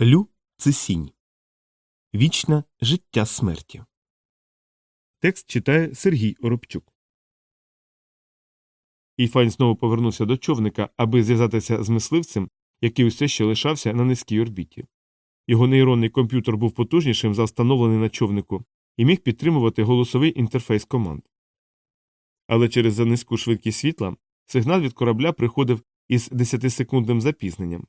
Лю це сінь. Вічне життя смерті. Текст читає Сергій Оробчук. Іфайн знову повернувся до човника, аби зв'язатися з мисливцем, який усе ще лишався на низькій орбіті. Його нейронний комп'ютер був потужнішим за встановлений на човнику і міг підтримувати голосовий інтерфейс команд. Але через занизьку швидкість світла сигнал від корабля приходив із 10-секундним запізненням.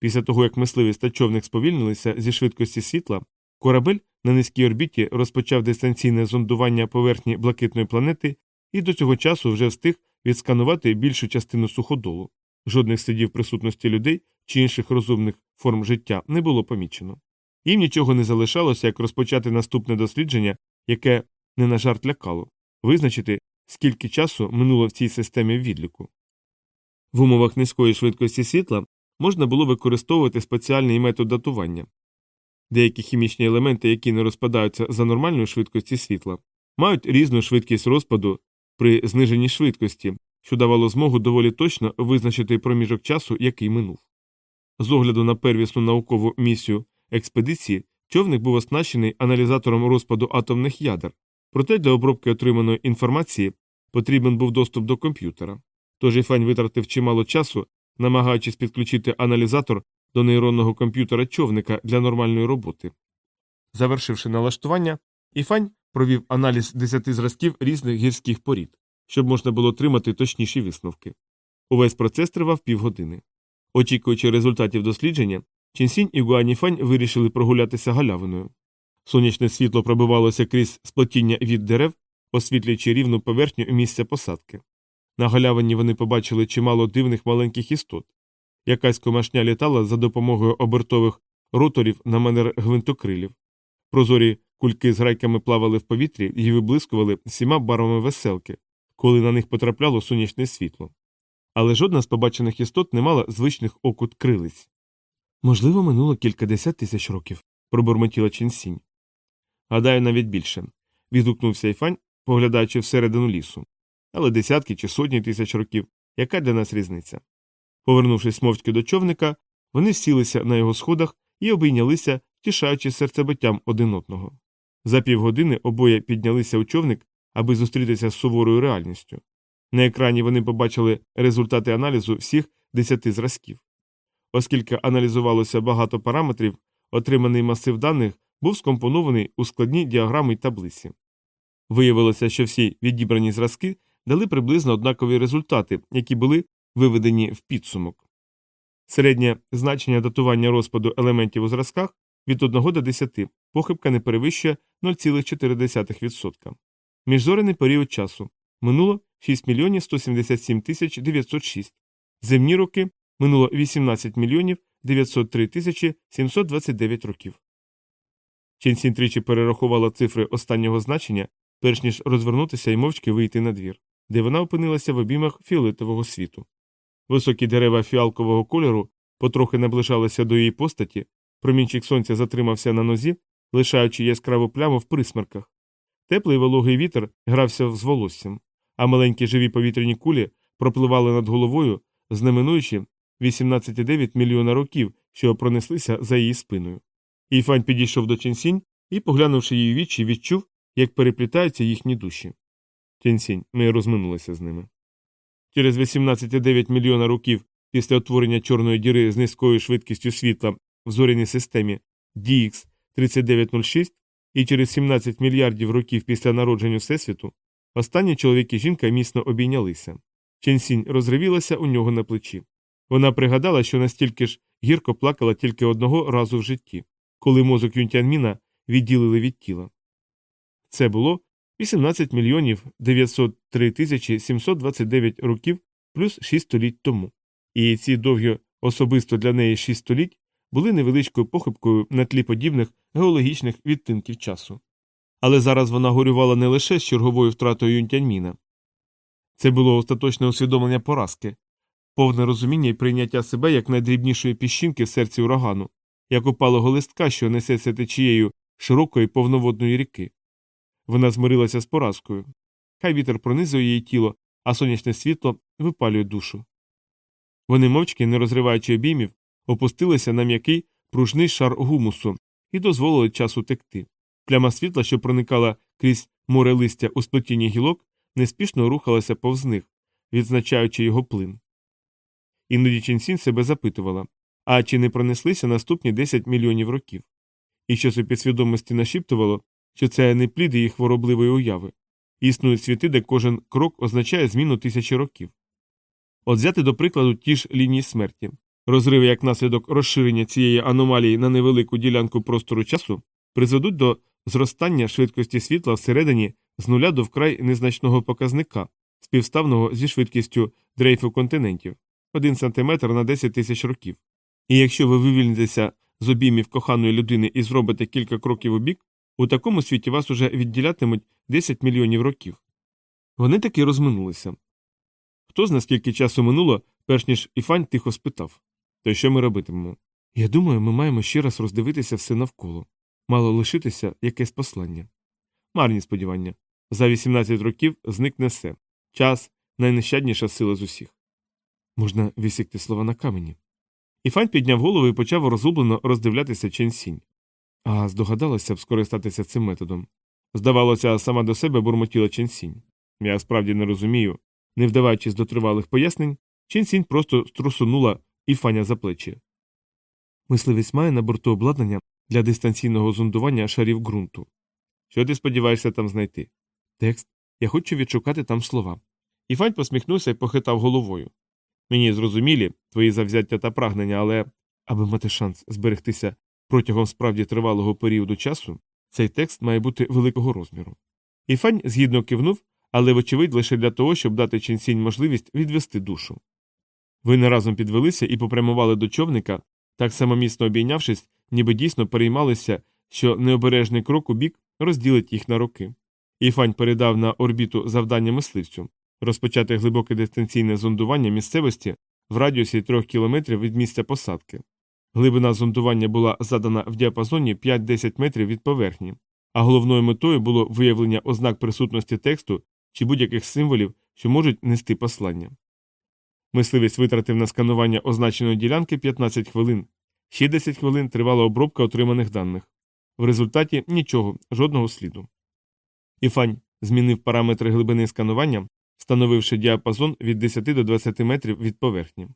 Після того, як мисливець та човник сповільнилися зі швидкості світла, корабель на низькій орбіті розпочав дистанційне зондування поверхні блакитної планети і до цього часу вже встиг відсканувати більшу частину суходолу. Жодних слідів присутності людей чи інших розумних форм життя не було помічено. Їм нічого не залишалося, як розпочати наступне дослідження, яке не на жарт лякало, визначити, скільки часу минуло в цій системі відліку. В умовах низької швидкості світла можна було використовувати спеціальний метод датування. Деякі хімічні елементи, які не розпадаються за нормальною швидкості світла, мають різну швидкість розпаду при зниженні швидкості, що давало змогу доволі точно визначити проміжок часу, який минув. З огляду на первісну наукову місію експедиції човник був оснащений аналізатором розпаду атомних ядер, проте для обробки отриманої інформації потрібен був доступ до комп'ютера. Тож Іфань витратив чимало часу, намагаючись підключити аналізатор до нейронного комп'ютера човника для нормальної роботи. Завершивши налаштування, Іфань провів аналіз десяти зразків різних гірських порід, щоб можна було отримати точніші висновки. Увесь процес тривав півгодини. Очікуючи результатів дослідження, Чінсінь і Гуаніфань вирішили прогулятися галявиною. Сонячне світло пробивалося крізь сплотіння від дерев, освітлюючи рівну поверхню місця посадки. На галявині вони побачили чимало дивних маленьких істот. Якась комашня літала за допомогою обертових роторів на манер гвинтокрилів. Прозорі кульки з грайками плавали в повітрі і виблискували всіма барвами веселки, коли на них потрапляло сонячне світло. Але жодна з побачених істот не мала звичних окут крилиць. Можливо, минуло кількадесят тисяч років, пробурмотіла Ченсінь. Гадаю, навіть більше. відгукнувся Іфань, поглядаючи всередину лісу. Але десятки чи сотні тисяч років яка для нас різниця? Повернувшись мовчки до човника, вони сілися на його сходах і обійнялися, втішаючи серцебиттям один одного. За півгодини обоє піднялися у човник, аби зустрітися з суворою реальністю. На екрані вони побачили результати аналізу всіх десяти зразків. Оскільки аналізувалося багато параметрів, отриманий масив даних був скомпонований у складні діаграми й таблиці. Виявилося, що всі відібрані зразки дали приблизно однакові результати, які були виведені в підсумок. Середнє значення датування розпаду елементів у зразках від 1 до 10 похибка не перевищує 0,4%. Міжзоряний період часу минуло 6 мільйонів 177 тисяч 906. Земні роки минуло 18 мільйонів 903 тисячі 729 років. Ченсін тричі перерахувала цифри останнього значення, перш ніж розвернутися і мовчки вийти на двір, де вона опинилася в обіймах фіолетового світу. Високі дерева фіалкового кольору потрохи наближалися до її постаті, промінчик сонця затримався на нозі, лишаючи яскраву пляму в присмерках. Теплий вологий вітер грався з волоссям, а маленькі живі повітряні кулі пропливали над головою, знаменуючи 18,9 мільйона років, що пронеслися за її спиною. Іфань підійшов до Ченсінь і, поглянувши її вічі, відчув, як переплітаються їхні душі. Ченсінь, ми розминулися з ними. Через 18,9 мільйона років після утворення чорної діри з низькою швидкістю світла в зоряній системі DX 3906 і через 17 мільярдів років після народження Всесвіту останні чоловік і жінка міцно обійнялися. Ченсінь розривілася у нього на плечі. Вона пригадала, що настільки ж гірко плакала тільки одного разу в житті, коли мозок Юнтянміна відділили від тіла. Це було 18 мільйонів 903 тисячі 729 років плюс 6 століть тому, і ці довгі особисто для неї 6 століть були невеличкою похибкою на тлі подібних геологічних відтинків часу. Але зараз вона горювала не лише з черговою втратою Юнтяньміна. Це було остаточне усвідомлення поразки, повне розуміння і прийняття себе як найдрібнішої піщинки в серці урагану, як упалого листка, що несеться течією широкої повноводної ріки. Вона змирилася з поразкою. Хай вітер пронизує її тіло, а сонячне світло випалює душу. Вони мовчки, не розриваючи обіймів, опустилися на м'який пружний шар гумусу і дозволили часу текти. Пляма світла, що проникала крізь море листя у сплетінні гілок, неспішно рухалася повз них, відзначаючи його плин. Іноді Ченсін себе запитувала а чи не пронеслися наступні 10 мільйонів років? І щось у підсвідомості нашіптувало, що це не плід її хворобливої уяви. Існують світи, де кожен крок означає зміну тисячі років. От взяти до прикладу ті ж лінії смерті. Розриви як наслідок розширення цієї аномалії на невелику ділянку простору часу призведуть до зростання швидкості світла всередині з нуля до вкрай незначного показника, співставного зі швидкістю дрейфу континентів 1 см на 10 тисяч років. І якщо ви вивільнитеся з обіймів коханої людини і зробите кілька кроків у бік, у такому світі вас уже відділятимуть 10 мільйонів років. Вони таки розминулися. Хто з наскільки часу минуло, перш ніж Іфань тихо спитав То що ми робитимемо? Я думаю, ми маємо ще раз роздивитися все навколо. Мало лишитися якесь послання. Марні сподівання. За 18 років зникне все. Час найнещадніша сила з усіх. Можна висікти слова на камені. Іфань підняв голову і почав розгублено роздивлятися Ченсінь. А здогадалася б скористатися цим методом. Здавалося, сама до себе бурмотіла Ченсінь. Я справді не розумію. Не вдаваючись до тривалих пояснень, Ченсінь просто струсунула Іфаня за плечі. Мисливець має на борту обладнання для дистанційного зондування шарів ґрунту. Що ти сподіваєшся там знайти? Текст. Я хочу відшукати там слова. Іфань посміхнувся і похитав головою. Мені зрозумілі твої завзяття та прагнення, але аби мати шанс зберегтися протягом справді тривалого періоду часу, цей текст має бути великого розміру. Іфань згідно кивнув, але, вочевидь, лише для того, щоб дати ченсінь можливість відвести душу. Вони разом підвелися і попрямували до човника, так само міцно обійнявшись, ніби дійсно переймалися, що необережний крок у бік розділить їх на роки. Іфань передав на орбіту завдання мисливцю розпочати глибоке дистанційне зондування місцевості в радіусі 3 кілометрів від місця посадки. Глибина зондування була задана в діапазоні 5-10 метрів від поверхні, а головною метою було виявлення ознак присутності тексту чи будь-яких символів, що можуть нести послання. Мисливець витратив на сканування означеної ділянки 15 хвилин, ще 10 хвилин тривала обробка отриманих даних. В результаті нічого, жодного сліду. Іфань змінив параметри глибини сканування, встановивши діапазон від 10 до 20 метрів від поверхні.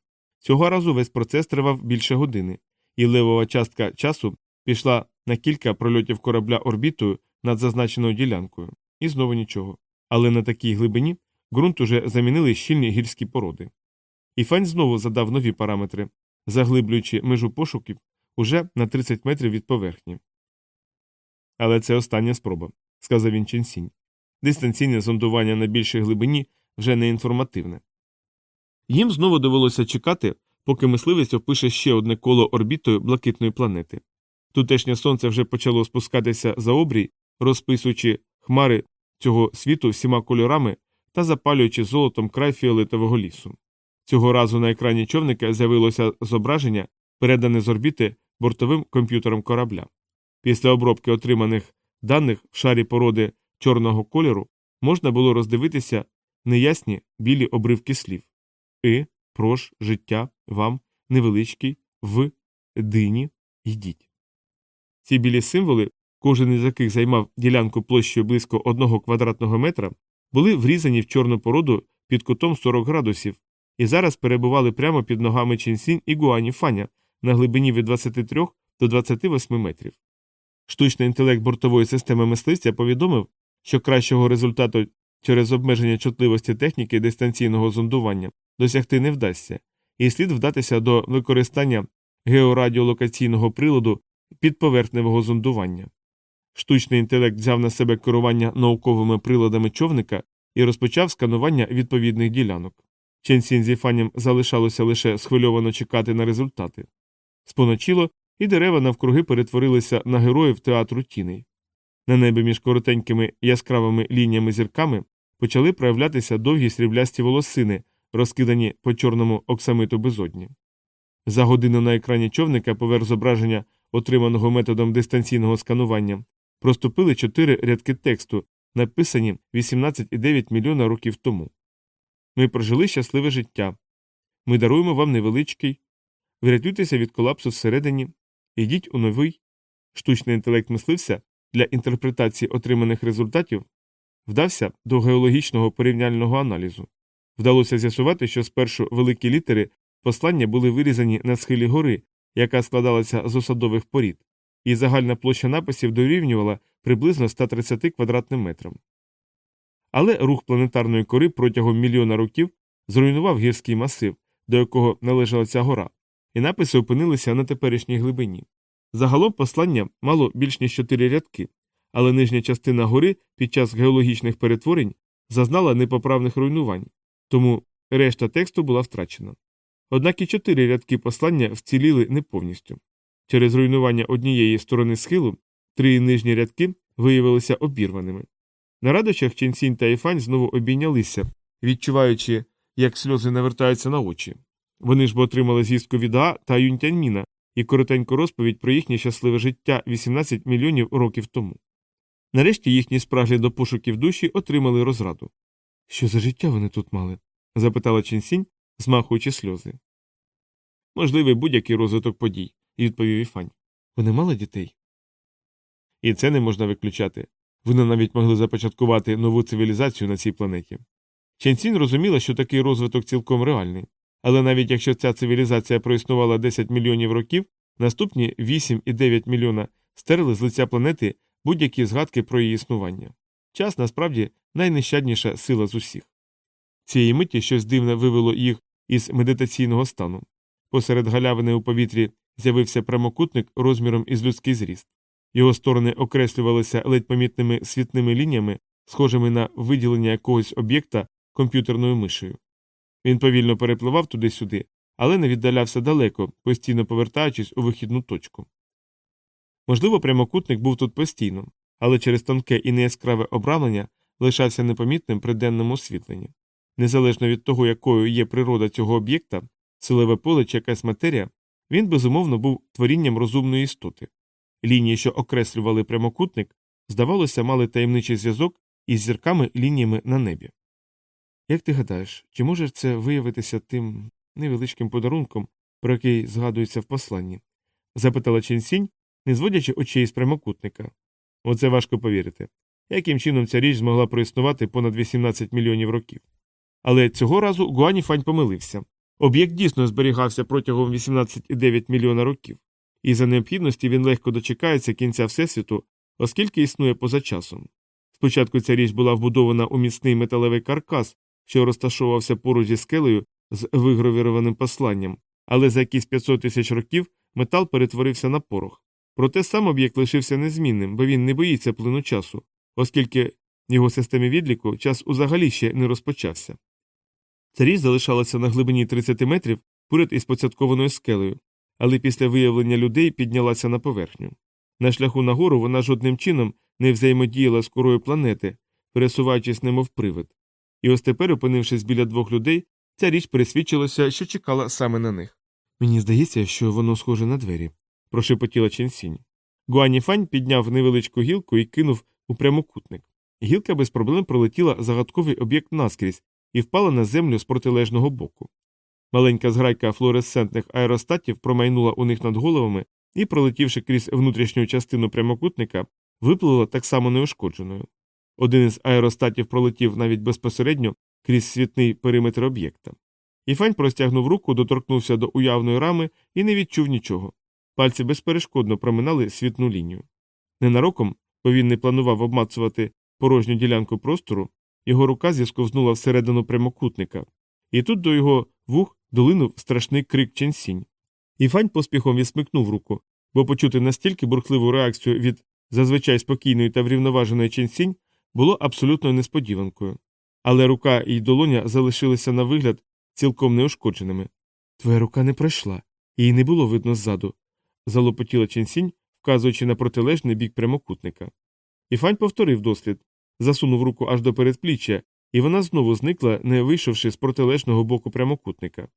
Цього разу весь процес тривав більше години, і левова частка часу пішла на кілька прольотів корабля орбітою над зазначеною ділянкою, і знову нічого. Але на такій глибині ґрунт уже замінили щільні гірські породи. Іфань знову задав нові параметри, заглиблюючи межу пошуків уже на 30 метрів від поверхні. Але це остання спроба, сказав він Ченсінь. Дистанційне зондування на більшій глибині вже не інформативне. Їм знову довелося чекати, поки мисливець опише ще одне коло орбітою блакитної планети. Тутешнє сонце вже почало спускатися за обрій, розписуючи хмари цього світу всіма кольорами та запалюючи золотом край фіолетового лісу. Цього разу на екрані човника з'явилося зображення, передане з орбіти бортовим комп'ютером корабля. Після обробки отриманих даних в шарі породи чорного кольору можна було роздивитися неясні білі обривки слів и, прош, життя, вам, невеличкий, в, дині, йдіть. Ці білі символи, кожен із яких займав ділянку площею близько одного квадратного метра, були врізані в чорну породу під кутом 40 градусів і зараз перебували прямо під ногами Чінсінь і Гуані Фаня на глибині від 23 до 28 метрів. Штучний інтелект бортової системи мисливця повідомив, що кращого результату через обмеження чутливості техніки дистанційного зондування досягти не вдасться, і слід вдатися до використання георадіолокаційного приладу підповерхневого зондування. Штучний інтелект взяв на себе керування науковими приладами човника і розпочав сканування відповідних ділянок. Ченсін зі фаням залишалося лише схвильовано чекати на результати. Споночило, і дерева навкруги перетворилися на героїв театру тіней. На небі між коротенькими яскравими лініями зірками почали проявлятися довгі сріблясті волосини, розкидані по чорному оксамиту безодні. За годину на екрані човника поверх зображення, отриманого методом дистанційного сканування, проступили чотири рядки тексту, написані 18,9 мільйона років тому. Ми прожили щасливе життя. Ми даруємо вам невеличкий. Врятуйтеся від колапсу всередині. Йдіть у новий. Штучний інтелект мисливця для інтерпретації отриманих результатів вдався до геологічного порівняльного аналізу. Вдалося з'ясувати, що спершу великі літери послання були вирізані на схилі гори, яка складалася з осадових порід, і загальна площа написів дорівнювала приблизно 130 квадратним метрам. Але рух планетарної кори протягом мільйона років зруйнував гірський масив, до якого належала ця гора, і написи опинилися на теперішній глибині. Загалом послання мало більш ніж чотири рядки, але нижня частина гори під час геологічних перетворень зазнала непоправних руйнувань, тому решта тексту була втрачена. Однак і чотири рядки послання вціліли не повністю. Через руйнування однієї сторони схилу три нижні рядки виявилися обірваними. На радощах Ченсінь та Іфань знову обійнялися, відчуваючи, як сльози навертаються на очі. Вони ж бо отримали звістку від А та Юнтяньміна і коротеньку розповідь про їхнє щасливе життя 18 мільйонів років тому. Нарешті їхні спраглі до пошуків душі отримали розраду. Що за життя вони тут мали? запитала Ченсінь, змахуючи сльози. Можливий будь-який розвиток подій, відповів Іфань. Вони мали дітей? І це не можна виключати. Вони навіть могли започаткувати нову цивілізацію на цій планеті. Ченсінь розуміла, що такий розвиток цілком реальний, але навіть якщо ця цивілізація проіснувала 10 мільйонів років, наступні 8 і 9 мільйона стерли з лиця планети будь-які згадки про її існування. Час насправді найнещадніша сила з усіх. Цієї миті щось дивне вивело їх із медитаційного стану. Посеред галявини у повітрі з'явився прямокутник розміром із людський зріст. Його сторони окреслювалися ледь помітними світними лініями, схожими на виділення якогось об'єкта комп'ютерною мишею. Він повільно перепливав туди-сюди, але не віддалявся далеко, постійно повертаючись у вихідну точку. Можливо, прямокутник був тут постійно, але через тонке і неяскраве обрамлення лишався непомітним при денному освітленні. Незалежно від того, якою є природа цього об'єкта, силове поле чи якась матерія, він безумовно був творінням розумної істоти. Лінії, що окреслювали прямокутник, здавалося, мали таємничий зв'язок із зірками лініями на небі. Як ти гадаєш, чи може це виявитися тим невеличким подарунком, про який згадується в посланні? запитала Ченсінь, не зводячи очей з прямокутника. Оце важко повірити. Яким чином ця річ змогла проіснувати понад 18 мільйонів років? Але цього разу Гуаніфань помилився. Об'єкт дійсно зберігався протягом 18,9 мільйона років, і за необхідності він легко дочекається кінця Всесвіту, оскільки існує поза часом. Спочатку ця річ була вбудована у міцний металевий каркас, що розташовувався поруч зі скелею з вигравірованим посланням, але за якісь 500 тисяч років метал перетворився на порох. Проте сам об'єкт лишився незмінним, бо він не боїться плину часу, оскільки в його системі відліку час узагалі ще не розпочався. Ця річ залишалася на глибині 30 метрів поряд із поцяткованою скелею, але після виявлення людей піднялася на поверхню. На шляху нагору вона жодним чином не взаємодіяла з корою планети, пересуваючись немов привид. І ось тепер, опинившись біля двох людей, ця річ пересвідчилася, що чекала саме на них. Мені здається, що воно схоже на двері, прошепотіла Ченсінь. Гуаніфань підняв невеличку гілку і кинув у прямокутник. Гілка без проблем пролетіла загадковий об'єкт наскрізь і впала на землю з протилежного боку. Маленька зграйка флуоресцентних аеростатів промайнула у них над головами і, пролетівши крізь внутрішню частину прямокутника, виплила так само неушкодженою. Один із аеростатів пролетів навіть безпосередньо крізь світний периметр об'єкта. Іфань простягнув руку, доторкнувся до уявної рами і не відчув нічого. Пальці безперешкодно проминали світну лінію. Ненароком, бо він не планував обмацувати порожню ділянку простору, його рука зісковзнула всередину прямокутника, і тут до його вух долинув страшний крик Ченсінь. Іфань поспіхом відсмикнув руку, бо почути настільки бурхливу реакцію від зазвичай спокійної та врівноваженої Ченсінь було абсолютно несподіванкою. Але рука і долоня залишилися на вигляд цілком неушкодженими. Твоя рука не пройшла, її не було видно ззаду, залопотіла Ченсінь, вказуючи на протилежний бік прямокутника. Іфань повторив дослід, засунув руку аж до передпліччя, і вона знову зникла, не вийшовши з протилежного боку прямокутника.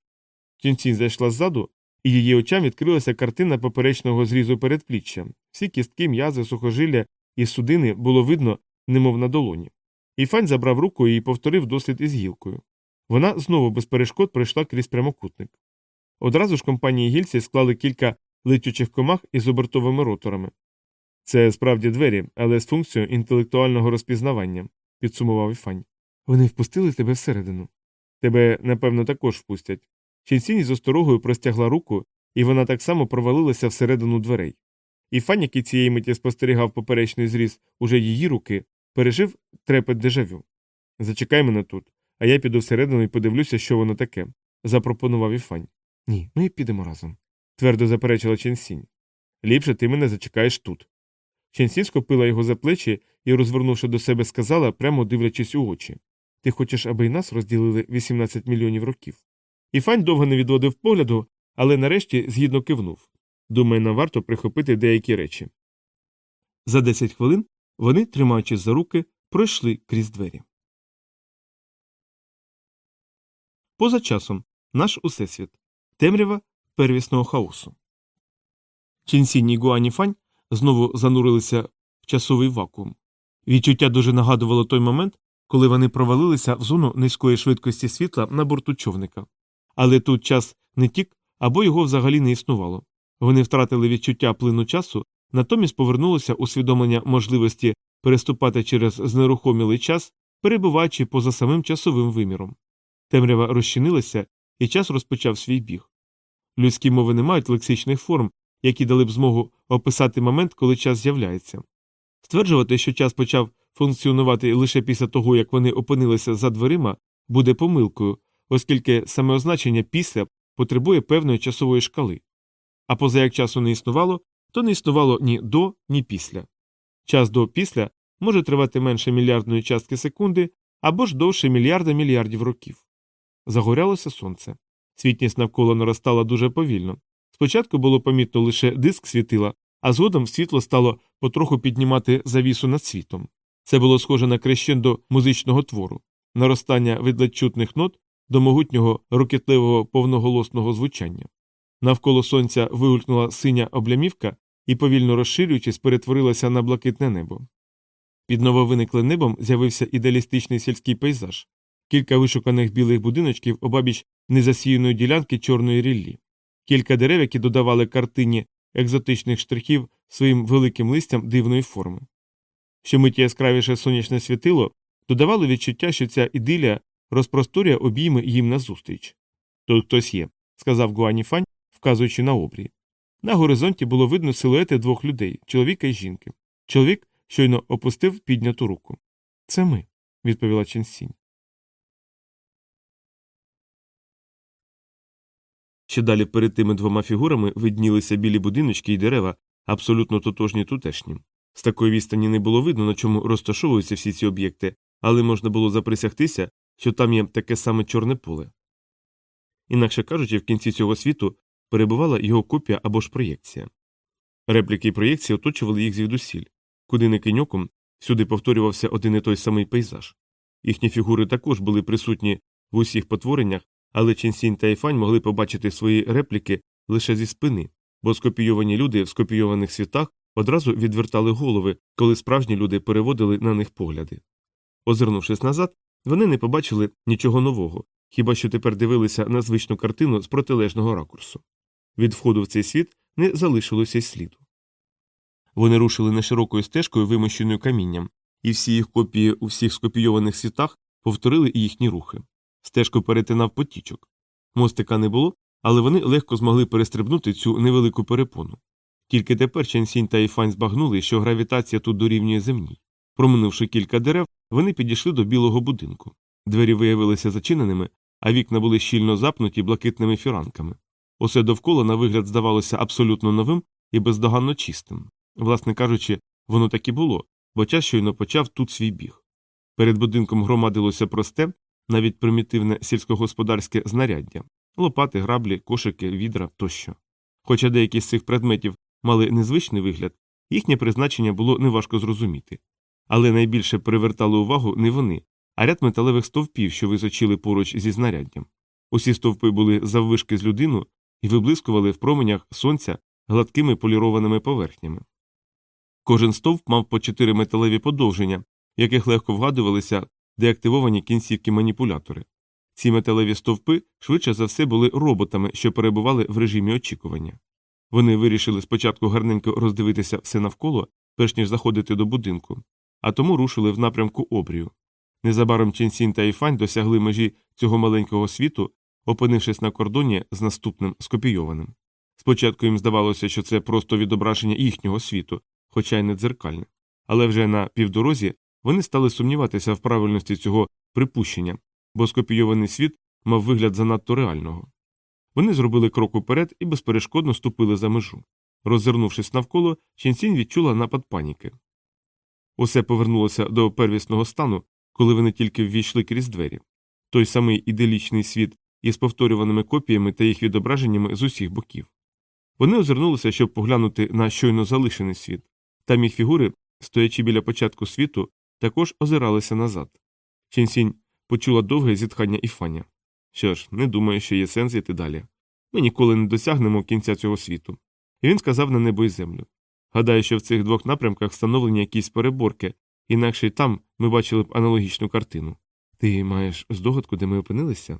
Ченсінь зайшла ззаду, і її очам відкрилася картина поперечного зрізу передпліччя. Всі кістки, м'язи, сухожилля і судини було видно, немов на долоні. Іфань забрав руку і повторив дослід із гілкою. Вона знову без перешкод пройшла крізь прямокутник. Одразу ж компанії гільці склали кілька летючих комах із обертовими роторами. Це справді двері, але з функцією інтелектуального розпізнавання, підсумував Іфань. Вони впустили тебе всередину. Тебе, напевно, також впустять. Ченсінь з осторогою простягла руку, і вона так само провалилася всередину дверей. Іфань, який цієї миті спостерігав поперечний зріз уже її руки, пережив трепет дежавю. Зачекай мене тут, а я піду всередину і подивлюся, що воно таке, запропонував Іфань. Ні, ми підемо разом, твердо заперечила Ченсінь. Ліпше ти мене зачекаєш тут. Ченсінь схопила його за плечі і, розвернувши до себе, сказала, прямо дивлячись у очі Ти хочеш, аби й нас розділили 18 мільйонів років. Іфань довго не відводив погляду, але нарешті згідно кивнув. Думаю, нам варто прихопити деякі речі. За 10 хвилин вони, тримаючись за руки, пройшли крізь двері. Поза часом наш усесвіт темрява первісного хаосу. Чінсінь і Гуані Фань знову занурилися в часовий вакуум. Відчуття дуже нагадувало той момент, коли вони провалилися в зону низької швидкості світла на борту човника. Але тут час не тік або його взагалі не існувало. Вони втратили відчуття плину часу, натомість повернулося усвідомлення можливості переступати через знерухомілий час, перебуваючи поза самим часовим виміром. Темрява розчинилася, і час розпочав свій біг. Людські мови не мають лексичних форм, які дали б змогу описати момент, коли час з'являється. Стверджувати, що час почав функціонувати лише після того, як вони опинилися за дверима, буде помилкою, оскільки саме означення після потребує певної часової шкали. А поза як часу не існувало, то не існувало ні до, ні після. Час до після може тривати менше мільярдної частки секунди або ж довше мільярда мільярдів років. Загорялося сонце. Світність навколо наростала дуже повільно. Спочатку було помітно лише диск світила, а згодом світло стало потроху піднімати завісу над світом. Це було схоже на крещендо музичного твору, наростання від нот до могутнього рокітливого повноголосного звучання. Навколо сонця вигулькнула синя облямівка і, повільно розширюючись, перетворилася на блакитне небо. Під нововиниклим небом з'явився ідеалістичний сільський пейзаж, кілька вишуканих білих будиночків обабіч незасіяної ділянки чорної ріллі, кілька дерев, які додавали картині екзотичних штрихів своїм великим листям дивної форми. Щомиті яскравіше сонячне світило додавало відчуття, що ця ідилія розпросторює обійми їм назустріч. Тут хтось є, сказав Гуаніфань, вказуючи на обрій. На горизонті було видно силуети двох людей чоловіка і жінки. Чоловік щойно опустив підняту руку. Це ми, відповіла Ченсінь. Ще далі перед тими двома фігурами виднілися білі будиночки і дерева, абсолютно тотожні тутешнім. З такої відстані не було видно, на чому розташовуються всі ці об'єкти, але можна було заприсягтися, що там є таке саме чорне поле. Інакше кажучи, в кінці цього світу перебувала його копія або ж проєкція. Репліки і проєкції оточували їх звідусіль, куди не киньоком, всюди повторювався один і той самий пейзаж. Їхні фігури також були присутні в усіх потвореннях, але Ченсінь та Іфань могли побачити свої репліки лише зі спини, бо скопійовані люди в скопійованих світах одразу відвертали голови, коли справжні люди переводили на них погляди. Озирнувшись назад, вони не побачили нічого нового, хіба що тепер дивилися на звичну картину з протилежного ракурсу. Від входу в цей світ не залишилося й сліду. Вони рушили неширокою стежкою, вимощеною камінням, і всі їх копії у всіх скопійованих світах повторили їхні рухи. Стежку перетинав потічок. Мостика не було, але вони легко змогли перестрибнути цю невелику перепону. Тільки тепер Ченсінь та Іфань збагнули, що гравітація тут дорівнює земній. Проминувши кілька дерев, вони підійшли до білого будинку. Двері виявилися зачиненими, а вікна були щільно запнуті блакитними фіранками. Усе довкола, на вигляд, здавалося абсолютно новим і бездоганно чистим. Власне кажучи, воно так і було, бо час щойно почав тут свій біг. Перед будинком громадилося просте, навіть примітивне сільськогосподарське знаряддя лопати, граблі, кошики, відра тощо. Хоча деякі з цих предметів мали незвичний вигляд, їхнє призначення було неважко зрозуміти. Але найбільше привертали увагу не вони, а ряд металевих стовпів, що височили поруч зі знаряддям. Усі стовпи були заввишки з людину і виблискували в променях сонця гладкими полірованими поверхнями. Кожен стовп мав по чотири металеві подовження, яких легко вгадувалися деактивовані кінцівки маніпулятори. Ці металеві стовпи швидше за все були роботами, що перебували в режимі очікування. Вони вирішили спочатку гарненько роздивитися все навколо, перш ніж заходити до будинку, а тому рушили в напрямку обрію. Незабаром Ченсін та Іфань досягли межі цього маленького світу, опинившись на кордоні з наступним скопійованим. Спочатку їм здавалося, що це просто відображення їхнього світу, хоча й не дзеркальне. Але вже на півдорозі вони стали сумніватися в правильності цього припущення, бо скопійований світ мав вигляд занадто реального. Вони зробили крок уперед і безперешкодно ступили за межу. Роззирнувшись навколо, Ченсінь відчула напад паніки. Усе повернулося до первісного стану, коли вони тільки ввійшли крізь двері. Той самий іделічний світ із повторюваними копіями та їх відображеннями з усіх боків. Вони озирнулися, щоб поглянути на щойно залишений світ. Там їх фігури, стоячи біля початку світу, також озиралися назад. Ченсінь почула довге зітхання і Іфаня. Що ж, не думаю, що є сенс йти далі. Ми ніколи не досягнемо кінця цього світу. І він сказав на небо і землю. Гадаю, що в цих двох напрямках встановлені якісь переборки, інакше й там ми бачили б аналогічну картину. Ти маєш здогадку, де ми опинилися?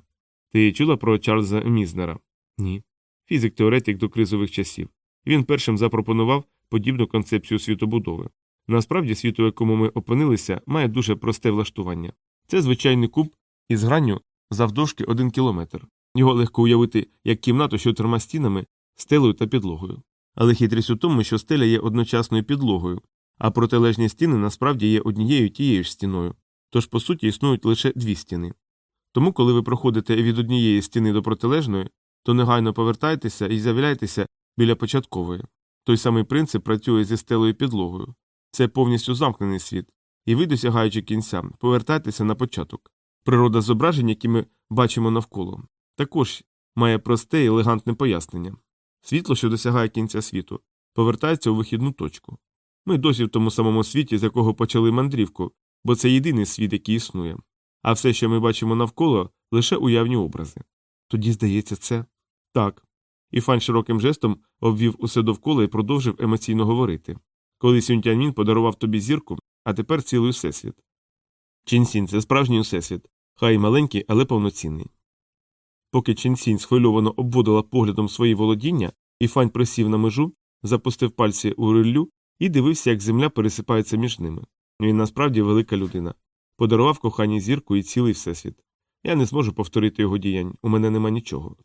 Ти чула про Чарльза Мізнера? Ні. Фізик теоретик до кризових часів. Він першим запропонував подібну концепцію світобудови. Насправді, світ, у якому ми опинилися, має дуже просте влаштування. Це звичайний куб із гранню завдовжки один кілометр. Його легко уявити як кімнату, що трьома стінами, стелею та підлогою. Але хитрість у тому, що стеля є одночасною підлогою, а протилежні стіни насправді є однією тією ж стіною, тож по суті існують лише дві стіни. Тому, коли ви проходите від однієї стіни до протилежної, то негайно повертайтеся і з'являйтеся біля початкової. Той самий принцип працює зі стелею підлогою. Це повністю замкнений світ, і ви, досягаючи кінця, повертайтеся на початок. Природа зображень, які ми бачимо навколо, також має просте і елегантне пояснення. Світло, що досягає кінця світу, повертається у вихідну точку. Ми досі в тому самому світі, з якого почали мандрівку, бо це єдиний світ, який існує. А все, що ми бачимо навколо, лише уявні образи. Тоді, здається, це так. Іфан широким жестом обвів усе довкола і продовжив емоційно говорити. Коли Сюнтянмін подарував тобі зірку, а тепер цілий всесвіт. Чінсін це справжній всесвіт, хай і маленький, але повноцінний. Поки Чінсінь схвильовано обводила поглядом свої володіння, Іфань присів на межу, запустив пальці у риллю і дивився, як земля пересипається між ними. Він насправді велика людина. Подарував коханій зірку і цілий всесвіт. Я не зможу повторити його діянь, у мене нема нічого.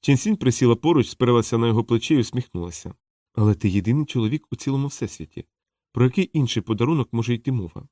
Чінсінь присіла поруч, спиралася на його плече і усміхнулася. Але ти єдиний чоловік у цілому всесвіті. Про який інший подарунок може йти мова?